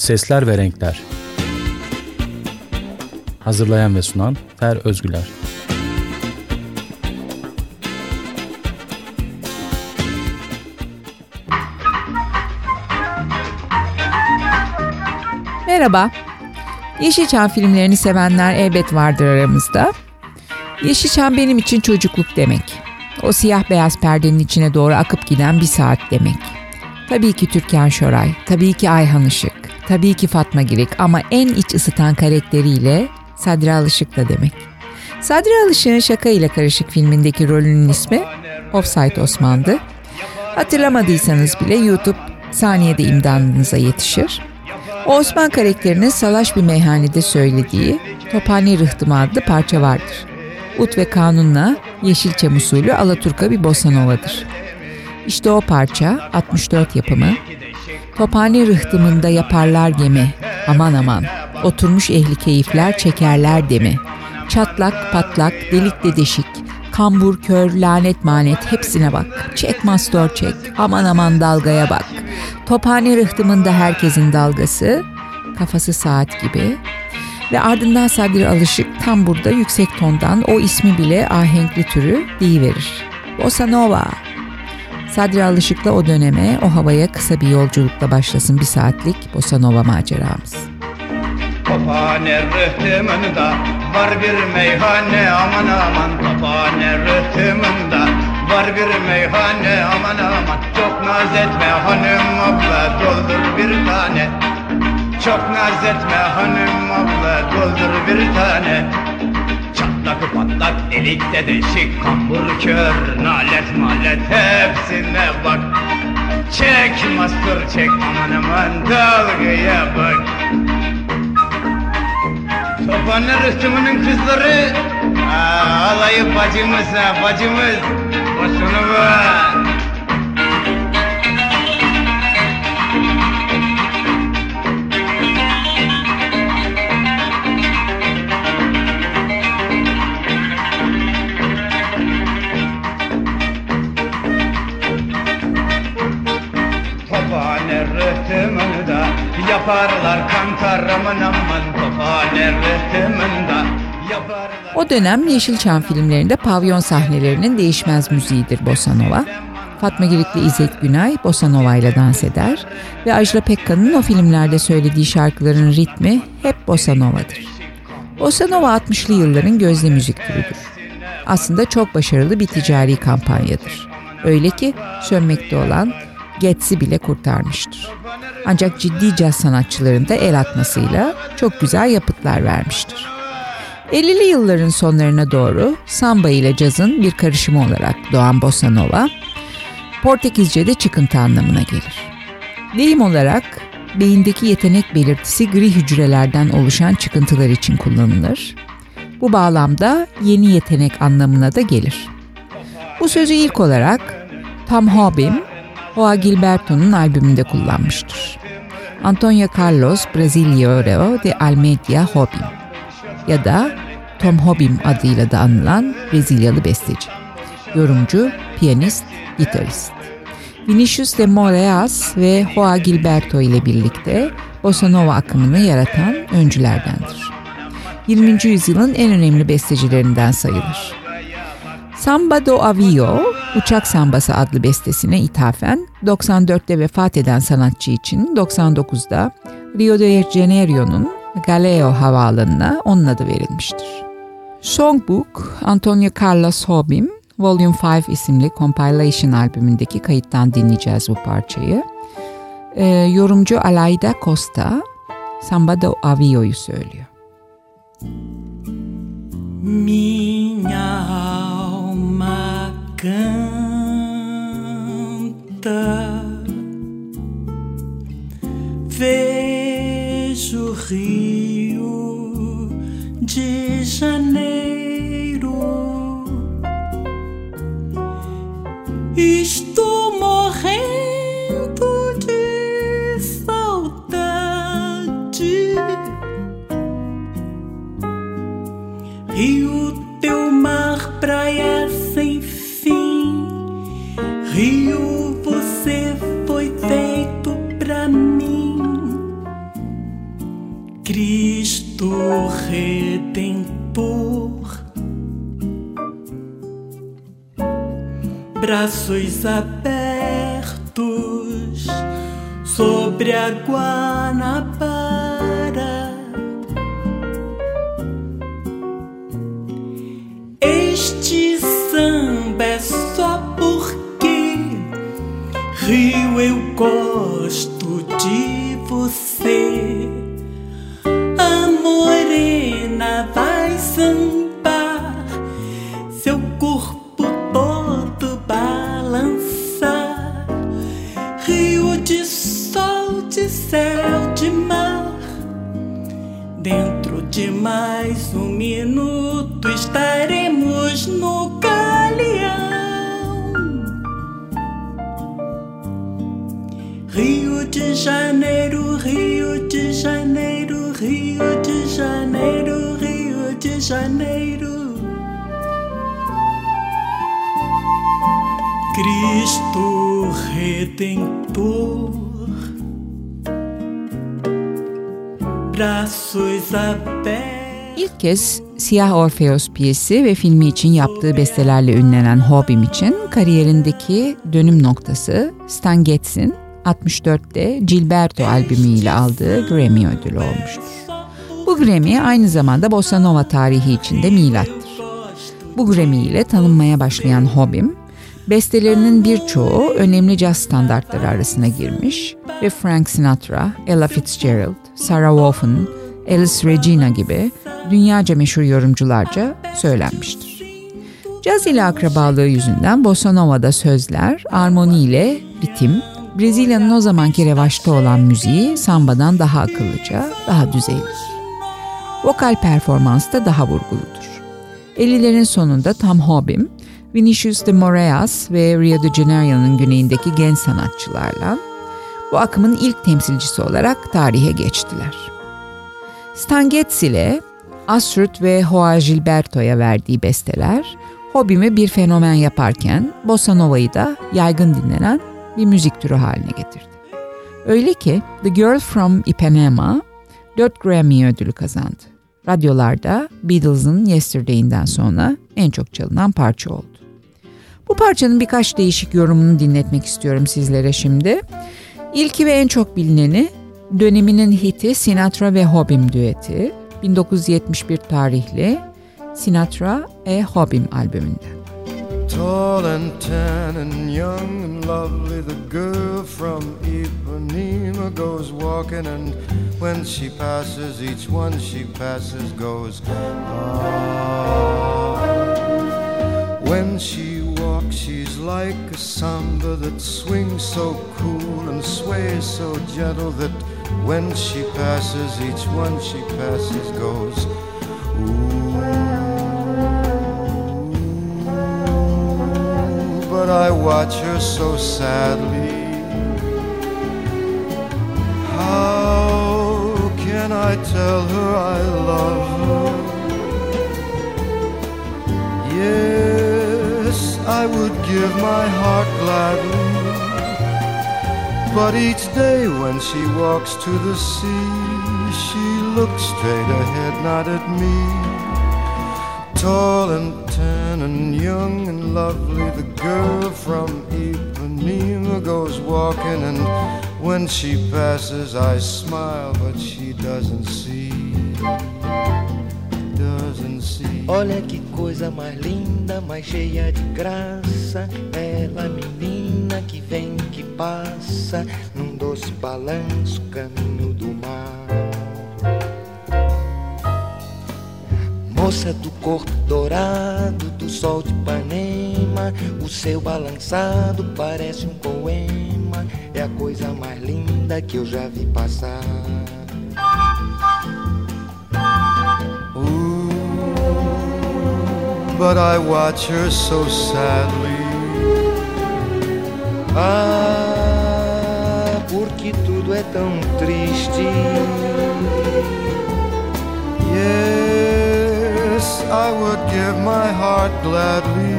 Sesler ve Renkler Hazırlayan ve sunan Fer Özgüler Merhaba. Yeşilçam filmlerini sevenler elbet vardır aramızda. Yeşilçam benim için çocukluk demek. O siyah beyaz perdenin içine doğru akıp giden bir saat demek. Tabii ki Türkan Şoray, tabii ki Ayhan Işık, tabii ki Fatma Girik ama en iç ısıtan karakteriyle Sadri Alışık da demek. Sadri Alışık'ın Şaka ile Karışık filmindeki rolünün ismi Offside Osman'dı. Hatırlamadıysanız bile YouTube saniyede imdadınıza yetişir. O Osman karakterinin salaş bir meyhanede söylediği Tophane Rıhtımı adlı parça vardır. Ut ve Kanun'la Yeşilçam usulü Alaturka bir bossa novadır. İşte o parça 64 yapımı. Tophane rıhtımında yaparlar gemi. Aman aman. Oturmuş ehli keyifler çekerler demi. Çatlak patlak delik de deşik. Kambur kör lanet manet hepsine bak. Çek mastor çek. Aman aman dalgaya bak. Tophane rıhtımında herkesin dalgası. Kafası saat gibi. Ve ardından Sadri Alışık tam burada yüksek tondan o ismi bile ahenkli türü deyiverir. Bossa Nova. Sadri Alışık'la o döneme, o havaya kısa bir yolculukla başlasın bir saatlik Bossa Nova maceramız. Tophane rıhtımında var bir meyhane aman aman. Tophane rıhtımında var bir meyhane aman aman. Çok naz etme hanım abla doldur bir tane. Çok naz etme hanım abla doldur bir tane Çatlak delikte deşik kambur kör nalet malet hepsine bak. Çek mastur çek aman aman dalgaya bak. Tophane rıhtımının kızları Aa, Alayı bacımız bacımız. Boşunu var Yaparlar kantar aman Tophane rıhtımında O dönem Yeşilçam filmlerinde pavyon sahnelerinin değişmez müziğidir Bossa Nova. Fatma Girikli İzzet Günay Bossa Nova ile dans eder ve Ajda Pekkan'ın o filmlerde söylediği şarkıların ritmi hep Bossa Nova'dır. Bossa Nova 60'lı yılların gözde müzik türüdür. Aslında çok başarılı bir ticari kampanyadır. Öyle ki sönmekte olan Gets'i bile kurtarmıştır. Ancak ciddi caz sanatçılarında el atmasıyla çok güzel yapıtlar vermiştir. 50'li yılların sonlarına doğru samba ile cazın bir karışımı olarak doğan bossa nova, Portekizce'de çıkıntı anlamına gelir. Deyim olarak beyindeki yetenek belirtisi gri hücrelerden oluşan çıkıntılar için kullanılır. Bu bağlamda yeni yetenek anlamına da gelir. Bu sözü ilk olarak Tam Hobim, Joa Gilberto'nun albümünde kullanmıştır. Antonio Carlos Brasileiro de Almeida Hobim ya da Tom Hobim adıyla da anılan Brezilyalı besteci. Yorumcu, piyanist, gitarist. Vinicius de Moraes ve Joa Gilberto ile birlikte Bossa Nova akımını yaratan öncülerdendir. 20. yüzyılın en önemli bestecilerinden sayılır. Samba do Avio, Uçak Sambası adlı bestesine ithafen 94'te vefat eden sanatçı için 99'da Rio de Janeiro'nun Galeo Havaalanı'na onun adı verilmiştir. Songbook, Antonio Carlos Jobim, Volume 5 isimli compilation albümündeki kayıttan dinleyeceğiz bu parçayı. Ee, yorumcu Alayda Costa, Samba do Avio'yu söylüyor. Minha alma canta. Vejo Rio de Janeiro. Estou morrendo de saudade. Rio, teu mar, Rio, você foi feito pra mim, Cristo Redentor, braços abertos sobre a Guanabara. Este samba é só porque Rio eu gosto de você. A morena vai sambar, Janeiro. Cristo Redentor, braços abertos. İlk kez Siyah Orfeos piyesi ve filmi için yaptığı bestelerle ünlenen Hobim için kariyerindeki dönüm noktası Stan Getz'in 64'te Gilberto albümüyle aldığı Grammy ödülü olmuştur. Bu Grammy aynı zamanda Bossa Nova tarihi içinde milattır. Bu Grammy ile tanınmaya başlayan Hobim, bestelerinin birçoğu önemli caz standartları arasına girmiş ve Frank Sinatra, Ella Fitzgerald, Sarah Vaughan, Alice Regina gibi dünyaca meşhur yorumcularca söylenmiştir. Caz ile akrabalığı yüzünden Bossa Nova'da sözler, armoni ile ritim, Brezilya'nın o zamanki revaçta olan müziği sambadan daha akıllıca, daha düzeylidir. Vokal performans da daha vurguludur. 50'lerin sonunda Tom Hobim, Vinicius de Moraes ve Rio de Janeiro'nun güneyindeki genç sanatçılarla bu akımın ilk temsilcisi olarak tarihe geçtiler. Stan Getz ile Astrud ve Joao Gilberto'ya verdiği besteler, Hobim'i bir fenomen yaparken Bossa Nova'yı da yaygın dinlenen bir müzik türü haline getirdi. Öyle ki The Girl from Ipanema 4 Grammy ödülü kazandı. Radyolarda Beatles'ın Yesterday'inden sonra en çok çalınan parça oldu. Bu parçanın birkaç değişik yorumunu dinletmek istiyorum sizlere şimdi. İlki ve en çok bilineni döneminin hiti Sinatra ve Hobim düeti 1971 tarihli Sinatra e Hobim albümünden. Tall and tan and young and lovely, the girl from Ipanema goes walking, and when she passes, each one she passes goes. Ah. When she walks, she's like a samba that swings so cool and sways so gentle that when she passes, each one she passes goes. Ooh, but I watch her so sadly. How can I tell her I love her? Yes, I would give my heart gladly. But each day when she walks to the sea, she looks straight ahead, not at me. Tall and tan and young and lovely, the girl from Ipanema goes walking, and when she passes, I smile, but she doesn't see. Doesn't see. Olha que coisa mais linda, mais cheia de graça. Ela, menina que vem, que passa, num doce balanço, caminho Moça do corpo dourado, do sol de Ipanema, o seu balançado parece um poema. É a coisa mais linda que eu já vi passar. Ooh, but I watch her so sadly. Ah, porque tudo é tão triste. I would give my heart gladly.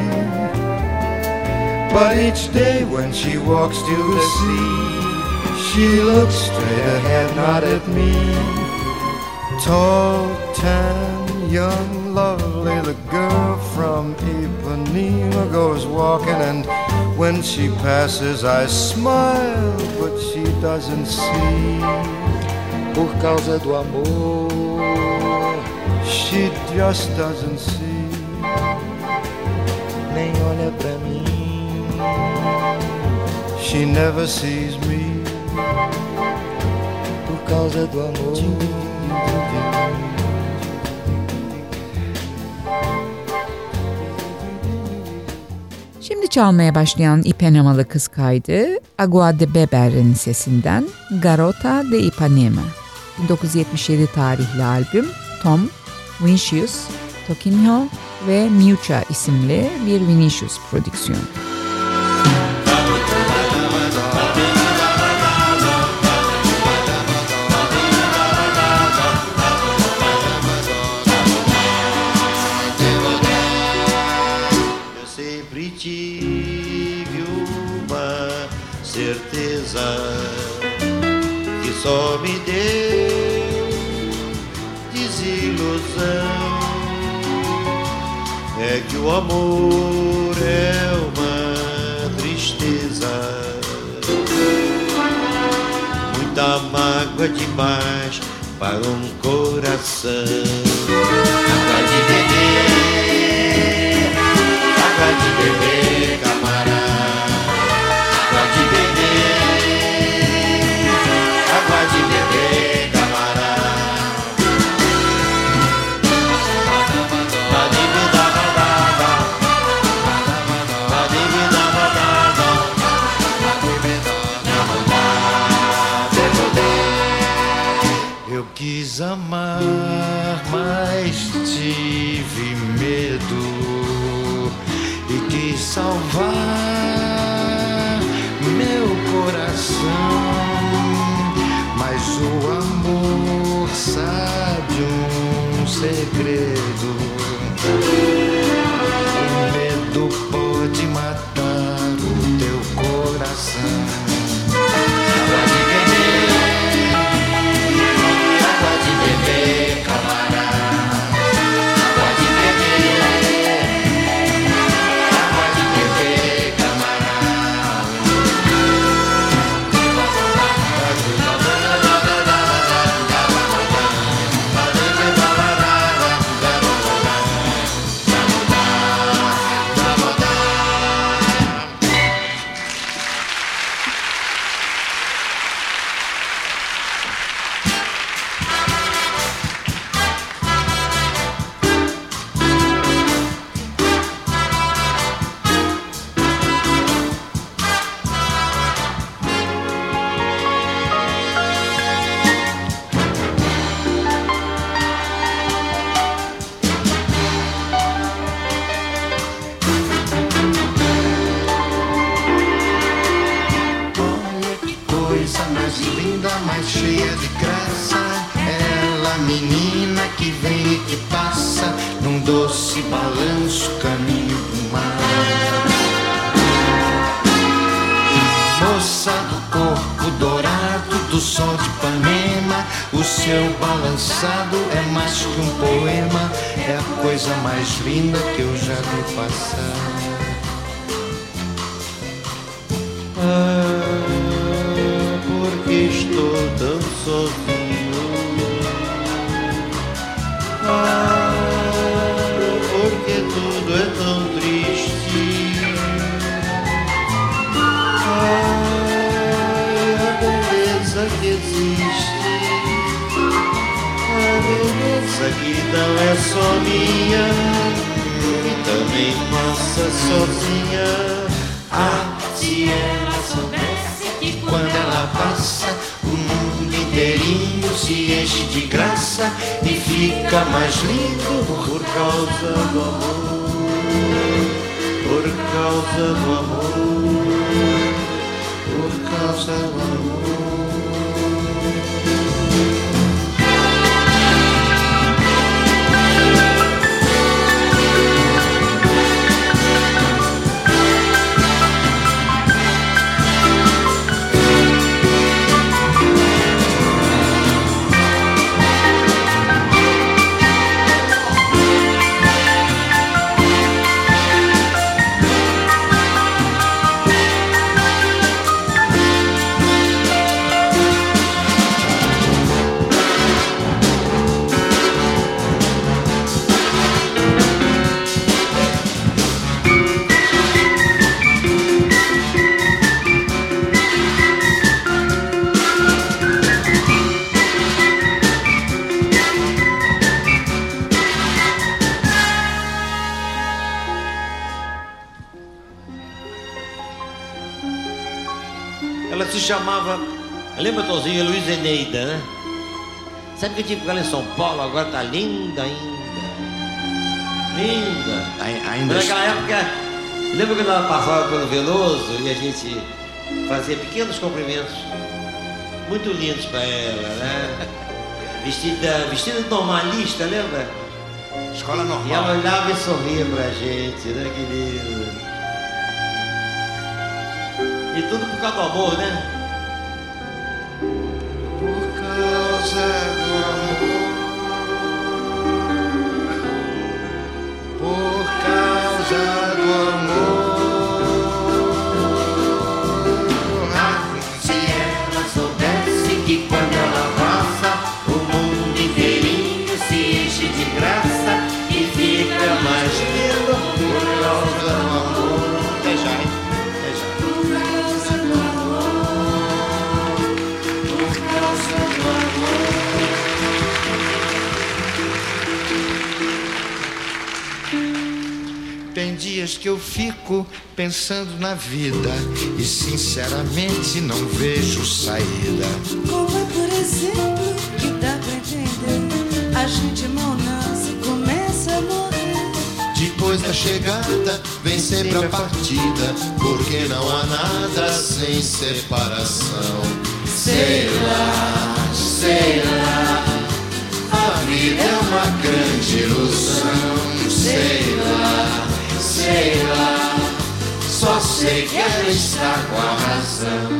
But each day when she walks to the sea, she looks straight ahead, not at me. Tall, tan, young, lovely. The girl from Ipanema goes walking, and when she passes, I smile, but she doesn't see. Por causa do amor, She just doesn't see. nem olha pra mim. She never sees me. Por causa do amor. Şimdi çalmaya başlayan İpanemalı kız kaydı Agua de Beber'in sesinden Garota de Ipanema. 1977 tarihli albüm Tom, Vinicius, Toquinho ve Miucha isimli bir Vinicius prodüksiyonu. Certeza que só me o amor é uma tristeza, muita mágoa demais para um coração. Salvar coisa mais linda que eu já vi passar. Sozinha. Ah, se ela soubesse que quando ela passa, o mundo inteirinho se enche de graça e fica mais lindo por causa do amor. Por causa do amor. Por causa do amor. Que eu tive com ela em São Paulo, agora tá linda ainda. Linda. Ainda Mas naquela época, lembra quando ela passava pelo Veloso e a gente fazia pequenos cumprimentos muito lindos para ela, né? Vestida, vestida normalista, lembra? escola E ela normal. olhava e sorria pra gente, né, querido? E tudo por causa do amor, né? sun. Dias que eu fico pensando na vida e sinceramente não vejo saída. Como é, por exemplo, que dá pra entender? A gente mal nasce, começa a morrer. Depois da chegada vem sempre a partida, porque não há nada sem separação. Sei lá, sei lá, a vida é uma grande ilusão. Sei lá, sei lá, só sei que ela está com a razão.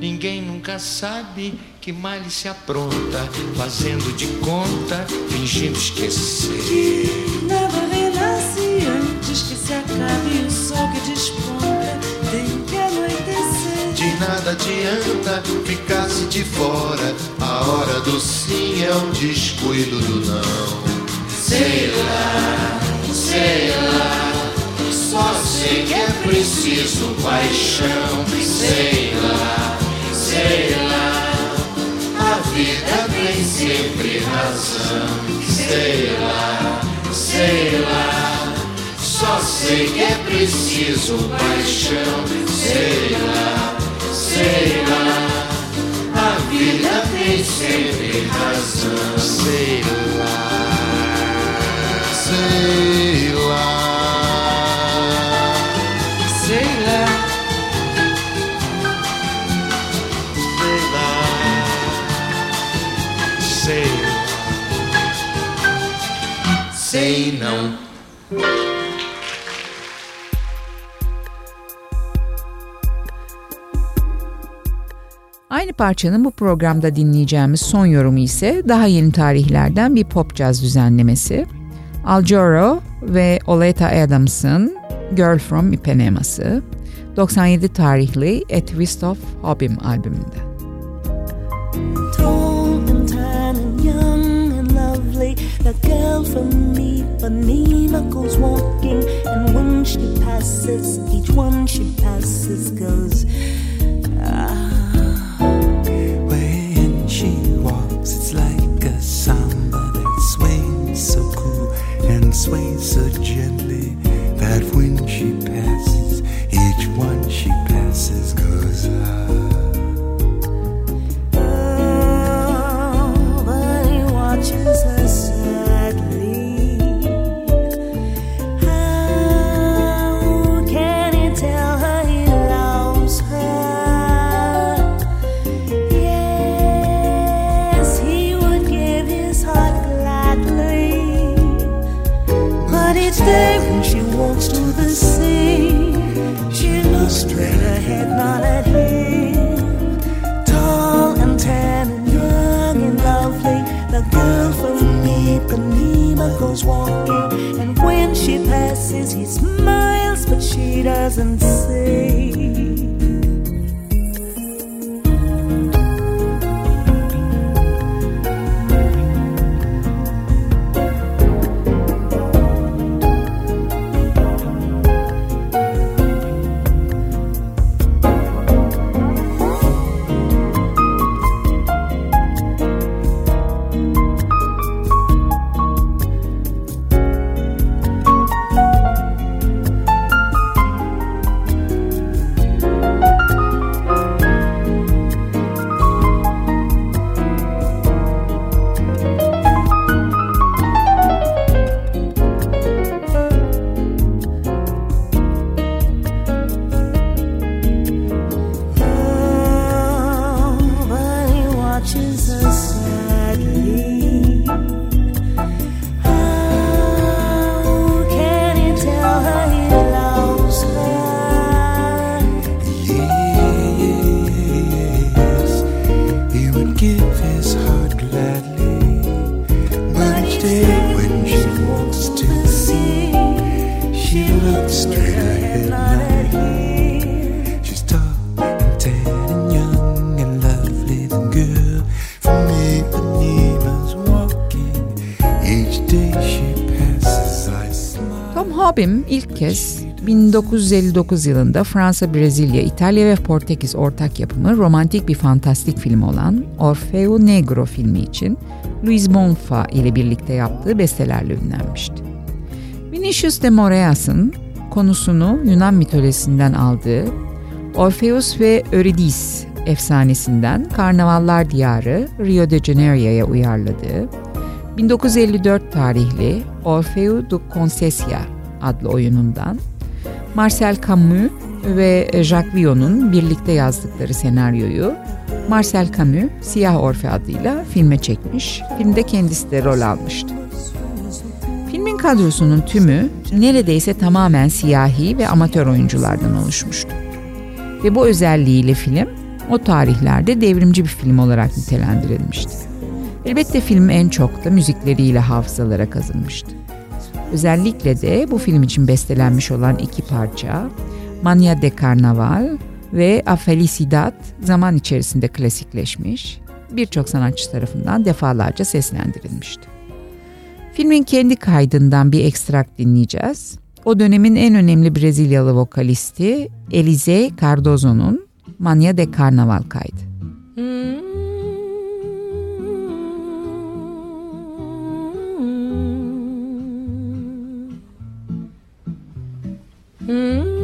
Ninguém nunca sabe que mal se apronta, fazendo de conta, fingindo esquecer. Nada renasce antes que se acabe o sol que desponta. Tem que anoitecer. De nada adianta ficar-se de fora. A hora do sim é o descuido do não. Sei lá, sei lá. Só sei que é preciso paixão. Sei lá, sei lá. A vida tem sempre razão. Sei lá, sei lá. Só sei que é preciso paixão. Sei lá, sei lá. A vida tem sempre razão. Sei lá, sei lá. Sei lá. Sei não. Aynı parçanın bu programda dinleyeceğimiz son yorumu ise daha yeni tarihlerden bir pop caz düzenlemesi. Al Joro ve Oleta Adams'ın Girl From Ipanema'sı 97 tarihli A Twist of Hobim albümünde. Tall the girl from Ipanema goes walking, and when she passes, each one she passes goes. Ah. When she walks, it's like a samba that sways so cool and sways so gently that when she passes, each one she passes goes ah. Oh, Goes walking, and when she passes, he smiles, but she doesn't say. 1959 yılında Fransa, Brezilya, İtalya ve Portekiz ortak yapımı romantik bir fantastik film olan Orfeo Negro filmi için Luis Bonfa ile birlikte yaptığı bestelerle ünlenmişti. Vinicius de Moraes'ın konusunu Yunan mitolojisinden aldığı Orpheus ve Eurydice efsanesinden Karnavallar Diyarı Rio de Janeiro'ya uyarladığı 1954 tarihli Orfeu de Concessia adlı oyunundan Marcel Camus ve Jacques Villon'un birlikte yazdıkları senaryoyu Marcel Camus Siyah Orfe adıyla filme çekmiş. Filmde kendisi de rol almıştı. Filmin kadrosunun tümü neredeyse tamamen siyahi ve amatör oyunculardan oluşmuştu. Ve bu özelliğiyle film o tarihlerde devrimci bir film olarak nitelendirilmişti. Elbette film en çok da müzikleriyle hafızalara kazınmıştı. Özellikle de bu film için bestelenmiş olan iki parça Mania de Carnaval ve A Felicidad zaman içerisinde klasikleşmiş, birçok sanatçı tarafından defalarca seslendirilmişti. Filmin kendi kaydından bir ekstrak dinleyeceğiz. O dönemin en önemli Brezilyalı vokalisti Elize Cardozo'nun Mania de Carnaval kaydı. Hmm. Mm-hmm.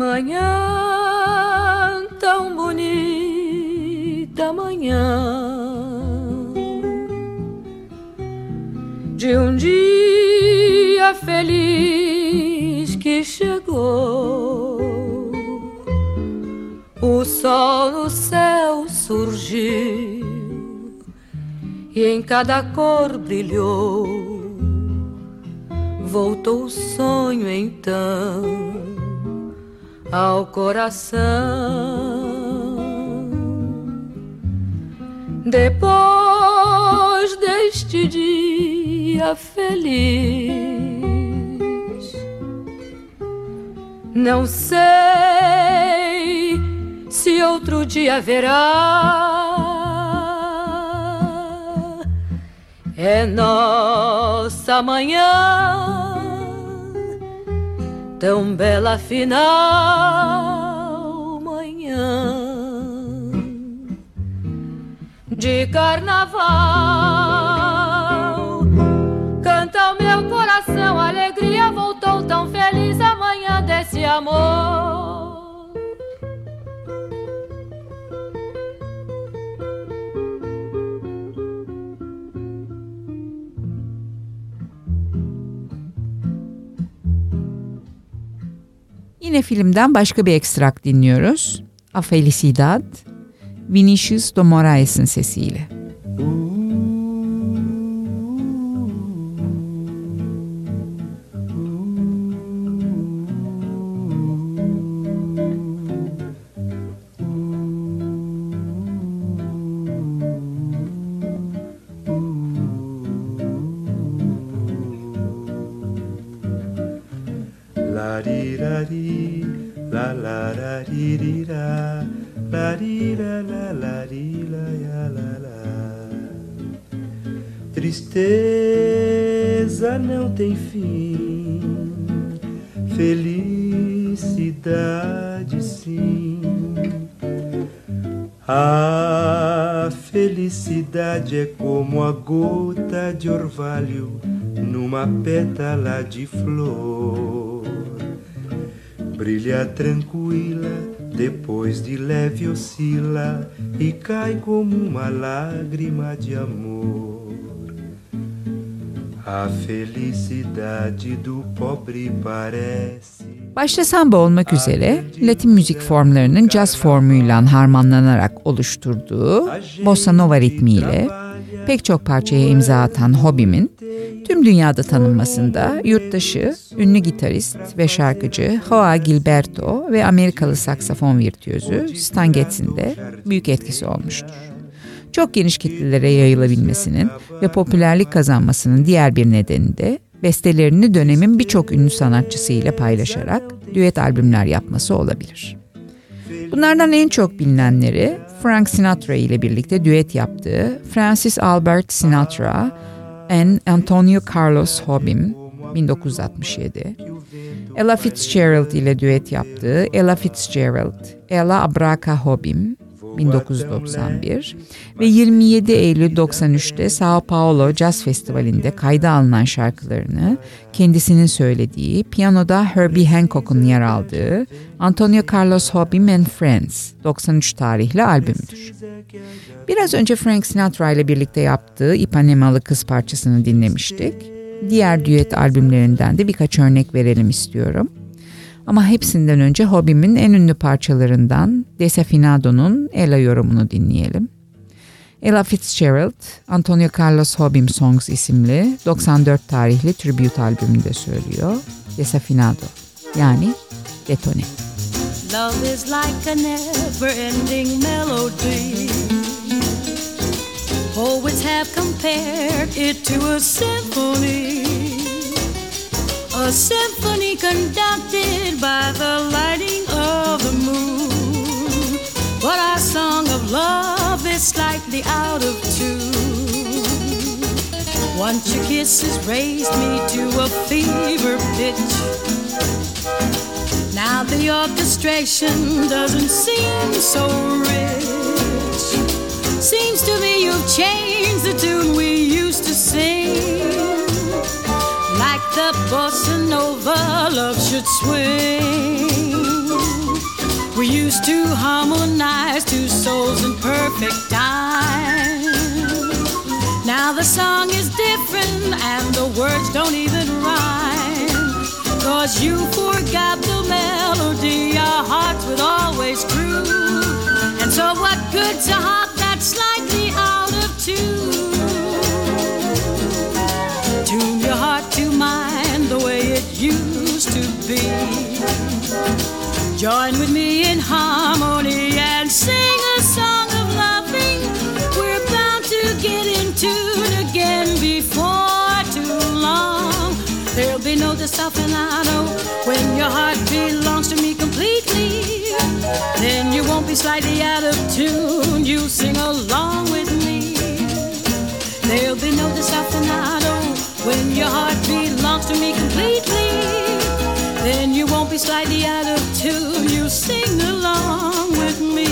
Manhã tão bonita, manhã de um dia feliz que chegou. Sol no céu surgiu e em cada cor brilhou. Voltou o sonho então ao coração. Depois deste dia feliz, não sei se outro dia haverá. É nossa manhã tão bela final manhã de carnaval. Canta o meu coração, alegria voltou tão feliz amanhã desse amor. Yine filmden başka bir ekstrak dinliyoruz. A Felicidad, Vinicius de Moraes'in sesiyle. Tem fim, felicidade sim. A felicidade é como a gota de orvalho numa pétala de flor. Brilha tranquila, depois de leve oscila e cai como uma lágrima de amor. Başta samba olmak üzere Latin müzik formlarının jazz formuyla harmanlanarak oluşturduğu bossa nova ritmiyle pek çok parçaya imza atan Hobim'in tüm dünyada tanınmasında yurttaşı, ünlü gitarist ve şarkıcı Joao Gilberto ve Amerikalı saksafon virtüözü Stan Getz'in de büyük etkisi olmuştur. Çok geniş kitlelere yayılabilmesinin ve popülerlik kazanmasının diğer bir nedeni de bestelerini dönemin birçok ünlü sanatçısıyla paylaşarak düet albümler yapması olabilir. Bunlardan en çok bilinenleri Frank Sinatra ile birlikte düet yaptığı Francis Albert Sinatra and Antonio Carlos Jobim 1967, Ella Fitzgerald ile düet yaptığı Ella Fitzgerald, Ella Abraca Jobim 1991 ve 27 Eylül 93'te Sao Paulo Jazz Festivali'nde kayda alınan şarkılarını kendisinin söylediği, piyanoda Herbie Hancock'un yer aldığı Antonio Carlos Jobim and Friends 93 tarihli albümüdür. Biraz önce Frank Sinatra ile birlikte yaptığı Ipanemalı Kız parçasını dinlemiştik. Diğer düet albümlerinden de birkaç örnek verelim istiyorum. Ama hepsinden önce Hobim'in en ünlü parçalarından Desafinado'nun Ella yorumunu dinleyelim. Ella Fitzgerald, Antonio Carlos Hobim Songs isimli 94 tarihli tribute albümünde söylüyor. Desafinado yani detone. Love is like a never-ending melody. Poets have compared it to a symphony. A symphony conducted by the lighting of the moon. But our song of love is slightly out of tune. Once your kisses raised me to a fever pitch. Now the orchestration doesn't seem so rich. Seems to me you've changed the tune we used to sing. The bossa nova love should swing. We used to harmonize two souls in perfect time. Now the song is different and the words don't even rhyme. Cause you forgot the melody our hearts would always groove. And so what good's a heart that's slightly out Join with me in harmony and sing a song of loving. We're bound to get in tune again before too long. There'll be no desafinado when your heart belongs to me completely. Then you won't be slightly out of tune. You'll sing along with me. There'll be no desafinado when your heart belongs to me completely. Then you won't be slightly out of tune. You sing along with me.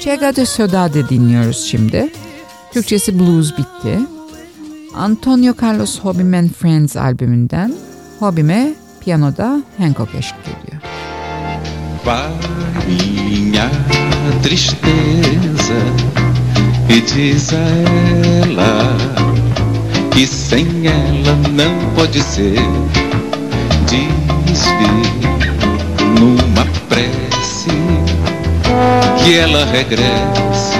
Chega de Saudade dinliyoruz şimdi. Türkçesi Blues bitti. Antonio Carlos Jobim and Friends albümünden Hobim'e piyanoda Hancock eşlik ediyor. Vai minha tristeza e diz a ela que sem ela não pode ser. Diz-lhe numa prece que ela regresse,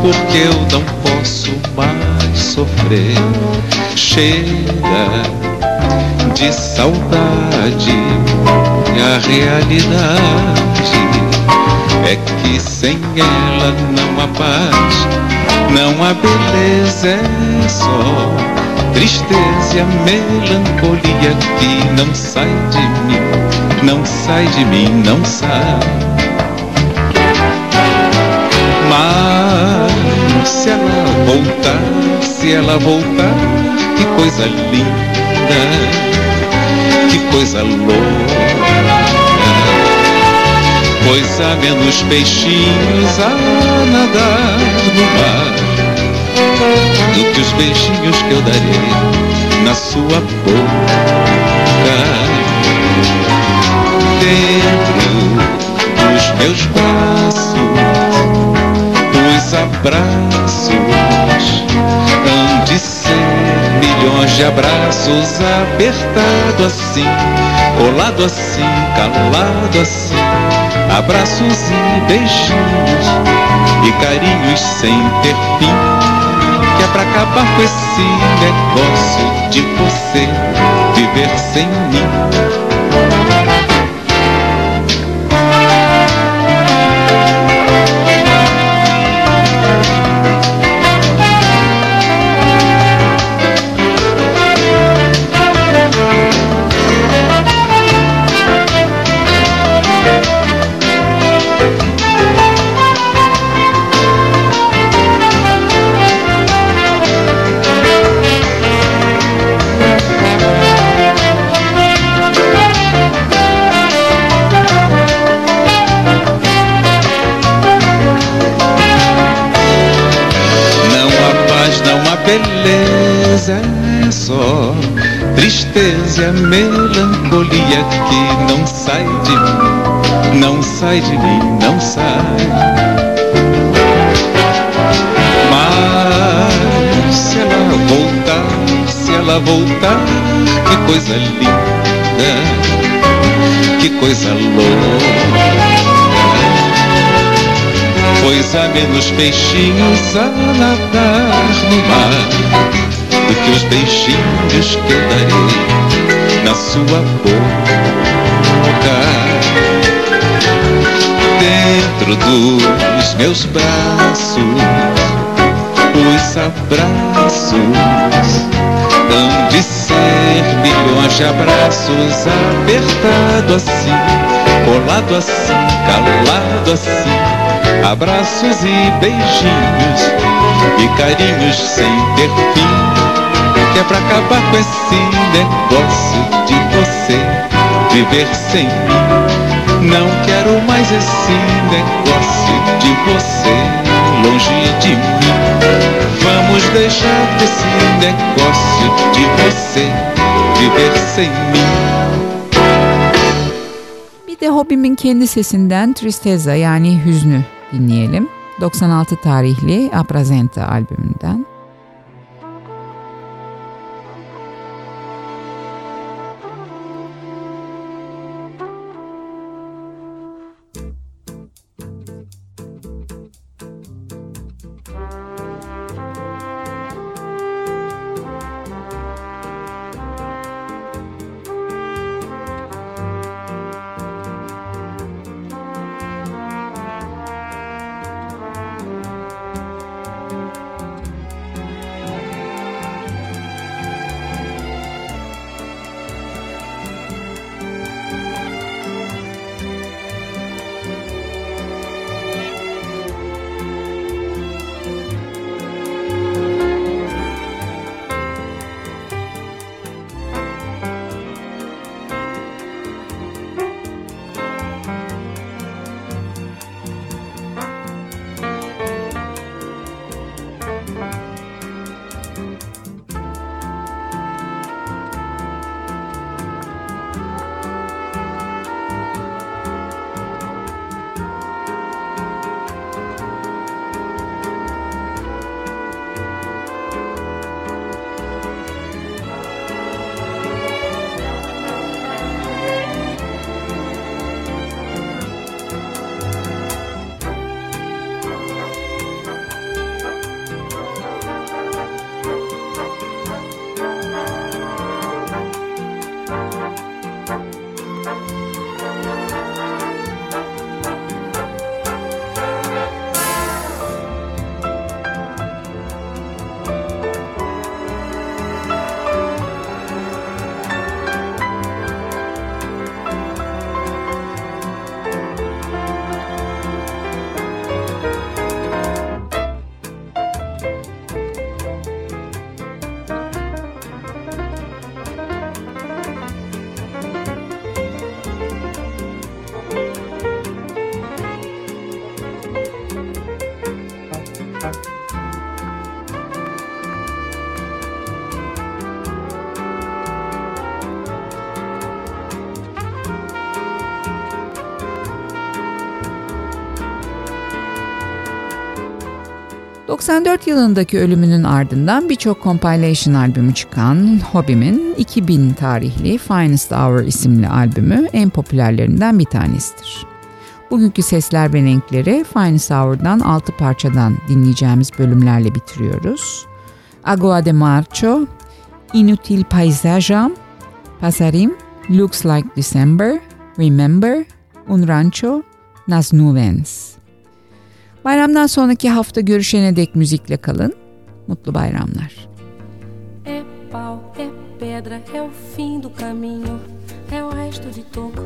porque eu não posso mais sofrer. Chega de saudade, a realidade é que sem ela não há paz, não há beleza, é só tristeza e a melancolia que não sai de mim, não sai de mim, não sai. Mas se ela voltar, se ela voltar, que coisa linda, que coisa louca. Pois há menos peixinhos a nadar no mar Do que os beijinhos que eu darei na sua boca Dentro dos meus braços Os abraços hão de ser milhões de abraços apertado assim, colado assim, calado assim, abraços e beijinhos e carinhos sem ter fim, que é pra acabar com esse negócio de você viver sem mim. Tristeza e melancolia que não sai de mim, não sai de mim, não sai. Mas se ela voltar, se ela voltar, que coisa linda, que coisa louca pois há menos peixinhos a nadar no mar do que os beijinhos que eu darei na sua boca. Dentro dos meus braços, os abraços hão de ser milhões de abraços apertado assim, colado assim, calado assim abraços e beijinhos e carinhos sem ter fim. É pra acabar com esse negócio de você viver sem mim. Não quero mais esse negócio de você longe de mim. Vamos deixar esse negócio de você viver sem mim. Bir de hobimin kendi sesinden Tristeza yani hüznü dinleyelim. 96 tarihli Aprazenta albümünden. 94 yılındaki ölümünün ardından birçok compilation albümü çıkan Hobby'min 2000 tarihli Finest Hour isimli albümü en popülerlerinden bir tanesidir. Bugünkü sesler ve renkleri Finest Hour'dan 6 parçadan dinleyeceğimiz bölümlerle bitiriyoruz. Agua de Marcho, Inutil Paisajam, Pasarim, Looks Like December, Remember, Un Rancho, Nas Nuvens. Bayramdan sonraki hafta görüşene dek müzikle kalın. Mutlu bayramlar. É pau, é pedra, é o fim do caminho, é o resto de toco,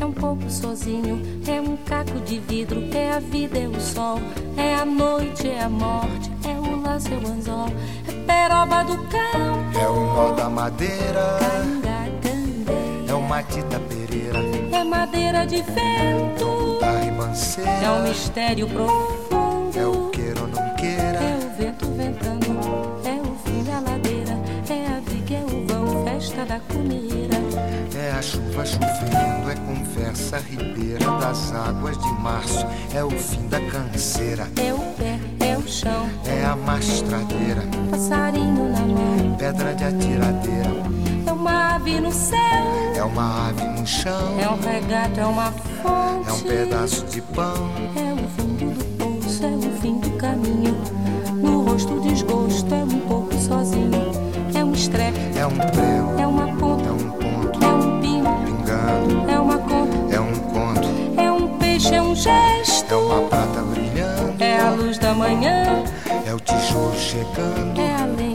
é um pouco sozinho, é um caco de vidro, é a vida, é o sol, é a noite, é a morte, é o laço, é o anzol, é peroba do campo, É o nó da madeira, canga, é o matita pereira, é madeira de vento, é um mistério profundo, é o queira ou não queira, é o vento ventando, é o fim da ladeira, é a viga, é o vão, festa da comida. é a chuva chovendo, é conversa ribeira das águas de março, é o fim da canseira, É o pé, é o chão, é a mastradeira, passarinho na mão, pedra de atiradeira, uma ave no céu, é uma ave no chão, é um regato, é uma fonte, é um pedaço de pão, é o fundo do poço, é o fim do caminho. No rosto desgosto, é um pouco sozinho, é um estrepe, é um prego, é uma ponta, é um ponto, é um pino, pingando, é uma conta, é um conto, é um peixe, é um gesto, é uma prata brilhando, é a luz da manhã, é o tijolo chegando, é a lenha,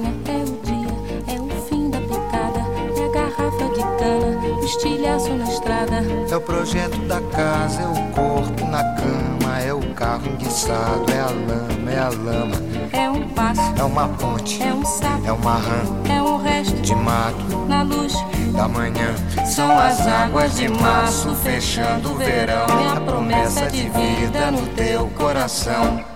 o estilhaço na estrada. é o projeto da casa, é o corpo na cama, é o carro enguiçado, é a lama, é a lama, É um passo, é uma ponte, é um sapo, é uma rã é um resto de mato na luz. da manhã. São as águas de março fechando o verão. É a promessa de vida no teu coração.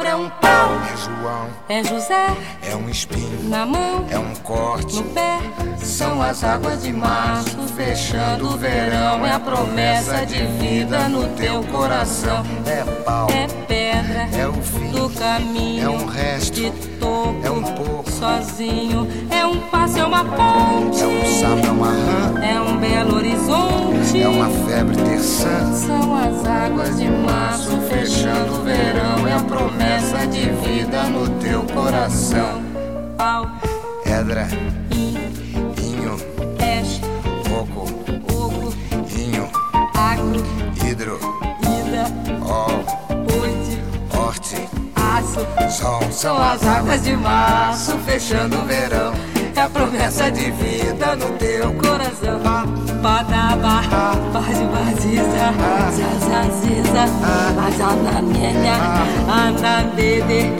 Cobra, é um pau. É João, É José. É um espinho, na mão, é um corte, no pé. São as águas de março fechando o verão. É a promessa de vida no teu coração. é pau, É pedra é o fim, do caminho. é um resto, de toco, é um pouco, sozinho. É um passo, é uma ponte. é um sapo, é uma rã, É um belo horizonte. é uma febre terçã, São as águas de março fechando o verão. É a promessa de vida no teu coração. Pau, edra, in, hidro, ida, ol, horte, aço. sol, São as águas de março fechando o verão. É a promessa de vida no teu coração. Badaba, bade badiza, zazaziza, azanamenya, andandede,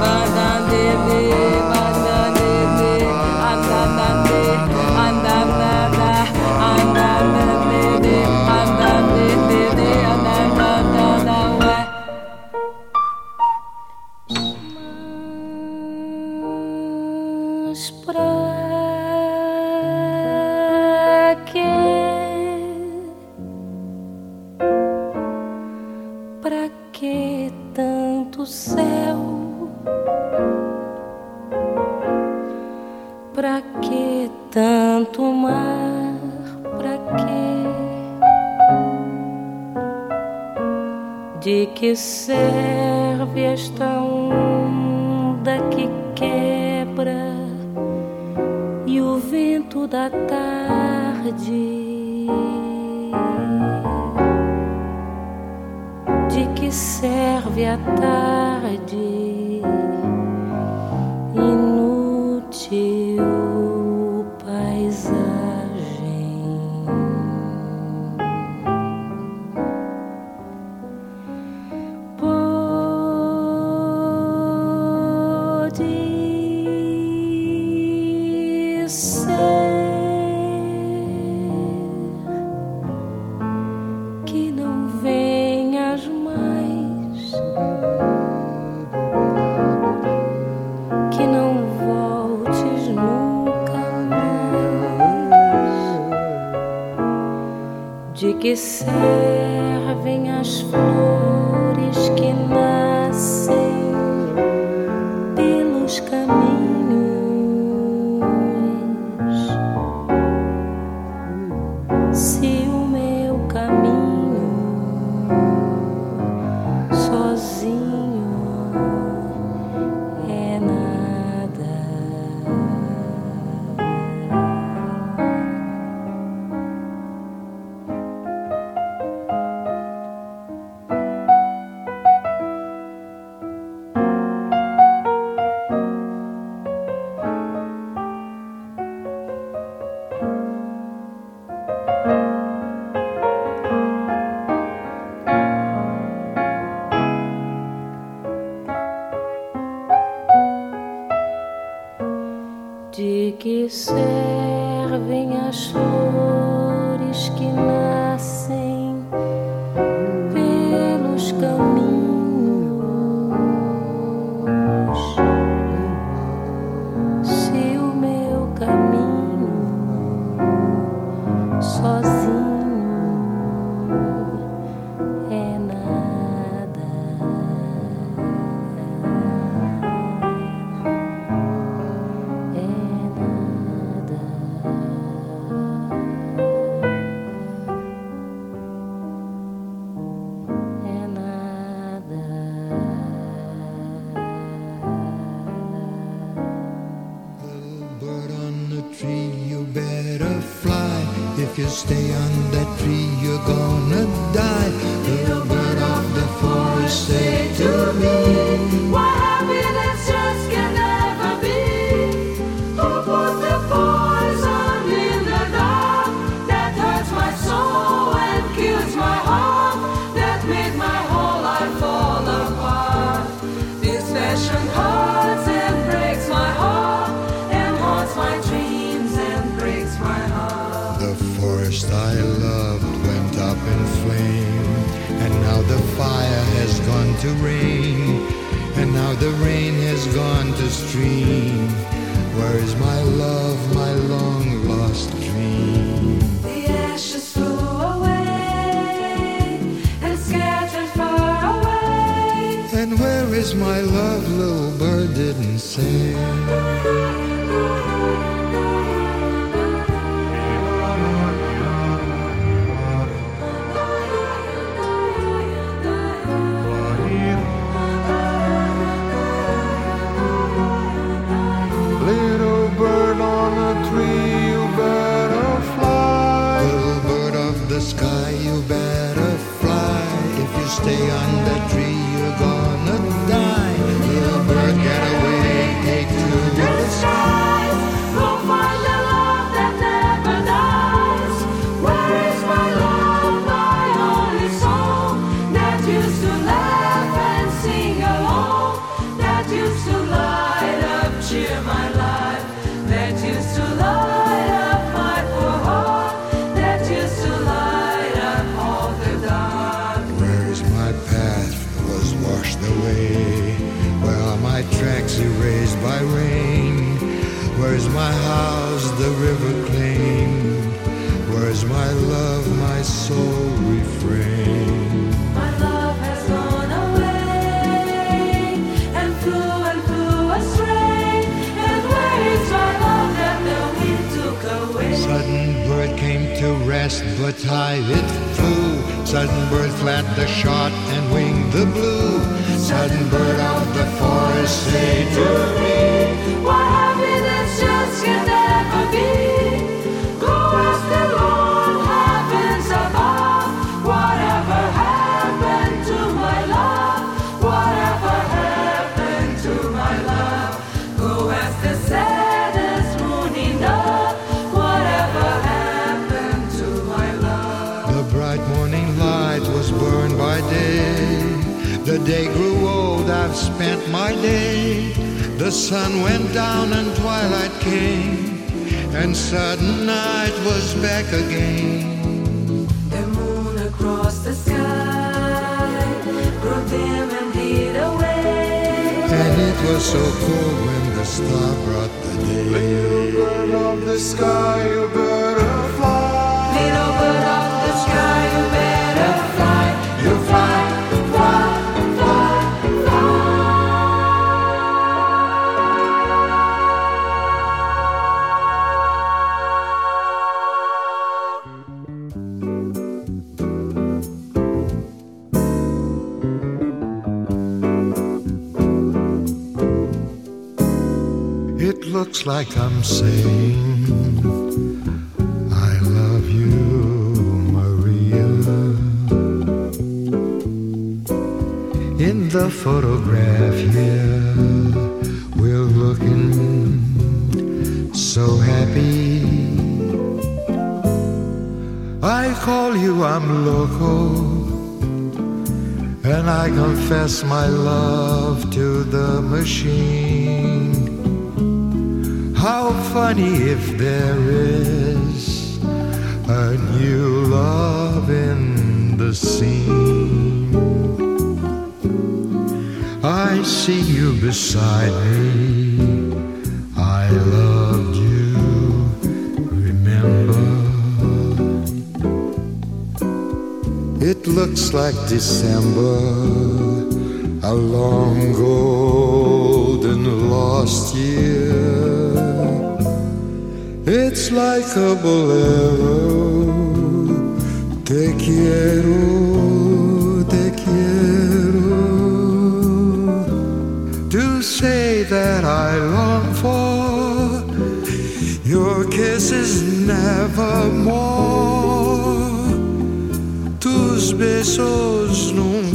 bandandede, bandandede, pra quê? Pra que tanto céu? Pra que tanto mar? Pra quê? De que serve esta up. to rain, and now the rain has gone to stream. Where is my love, my long lost dream? The ashes flew away and scattered far away. And where is my love, little bird didn't sing? stay on the dream. its it flew. Sudden bird flat the shot and winged the blue. Sudden bird out the forest, say to me. sun went down and twilight came, and sudden night was back again. The moon across the sky grew dim and hid away. And it was so cold when the star brought the day. When you burn up the sky, you burn like I'm saying, I love you, Maria. In the photograph here, we're looking so happy. I call you, I'm loco. And I confess my love to the machine. How funny if there is a new love in the scene. I see you beside me. I loved you, remember. It looks like December, a long golden lost year. Like a bolero. Te quiero, te quiero. To say that I long for your kisses nevermore. Tus besos nunca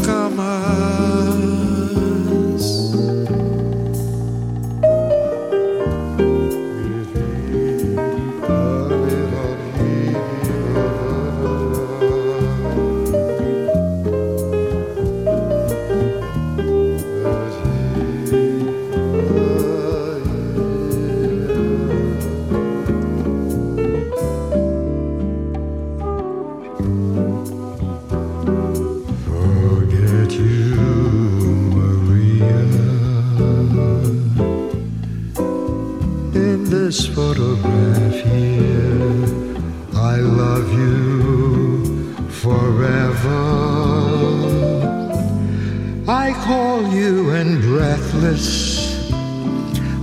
breathless,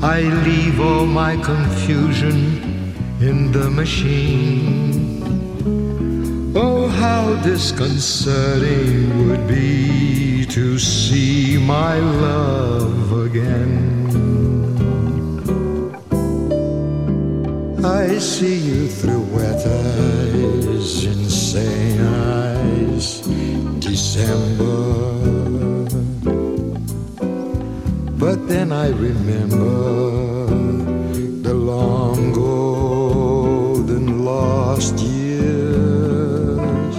I leave all my confusion in the machine. Oh, how disconcerting would be to see my love again. I see you through wet eyes, insane eyes, December. Then I remember the long golden lost years.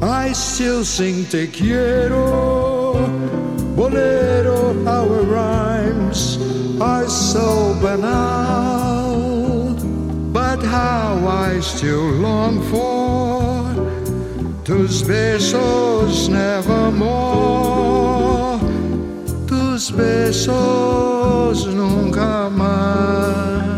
I still sing Te quiero, bolero, our rhymes are so banal. But how I still long for tus besos nevermore, besos nunca más.